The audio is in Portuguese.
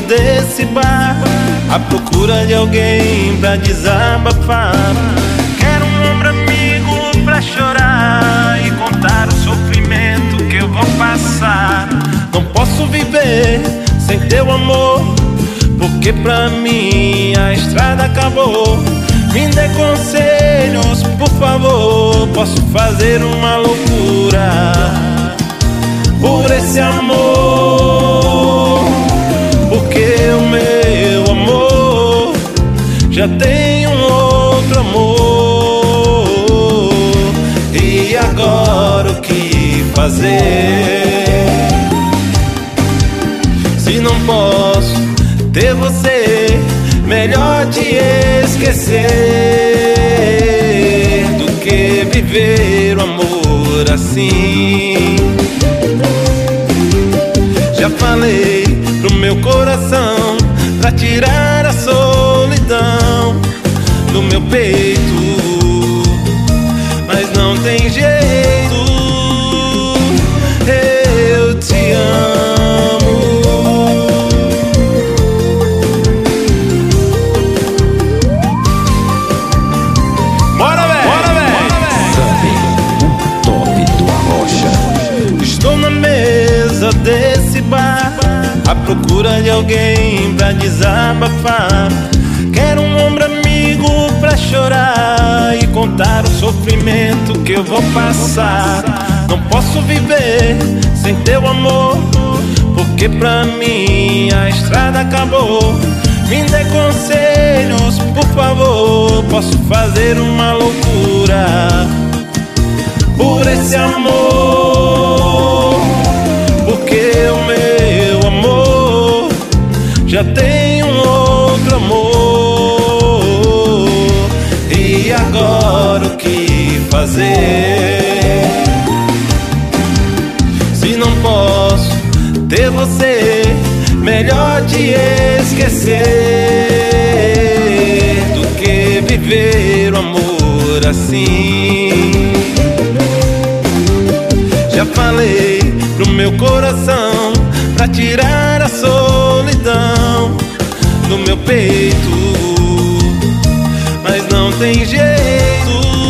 desse bar À procura de alguém pra desabafar. Quero um ombro amigo pra chorar E contar o sofrimento que eu vou passar. Não posso viver sem teu amor Porque pra mim a estrada acabou. Me dê conselhos, por favor Posso fazer uma loucura Por esse amor Já tem um outro amor E agora o que fazer? Se não posso ter você, melhor te esquecer do que viver o amor assim. Já falei pro meu coração pra tirar a meu peito, mas não tem jeito. Eu te amo. Bora, velho! Bora, velho! o top do Arrocha. Estou na mesa desse bar À procura de alguém pra desabafar Quero um ombro chorar E contar o sofrimento que eu vou passar Não posso viver sem teu amor Porque pra mim a estrada acabou Me dê conselhos, por favor Posso fazer uma loucura por esse amor. Porque o meu amor já tem fazer? Se não posso ter você, melhor te esquecer do que viver o amor assim. Já falei pro meu coração pra tirar a solidão do meu peito, mas não tem jeito.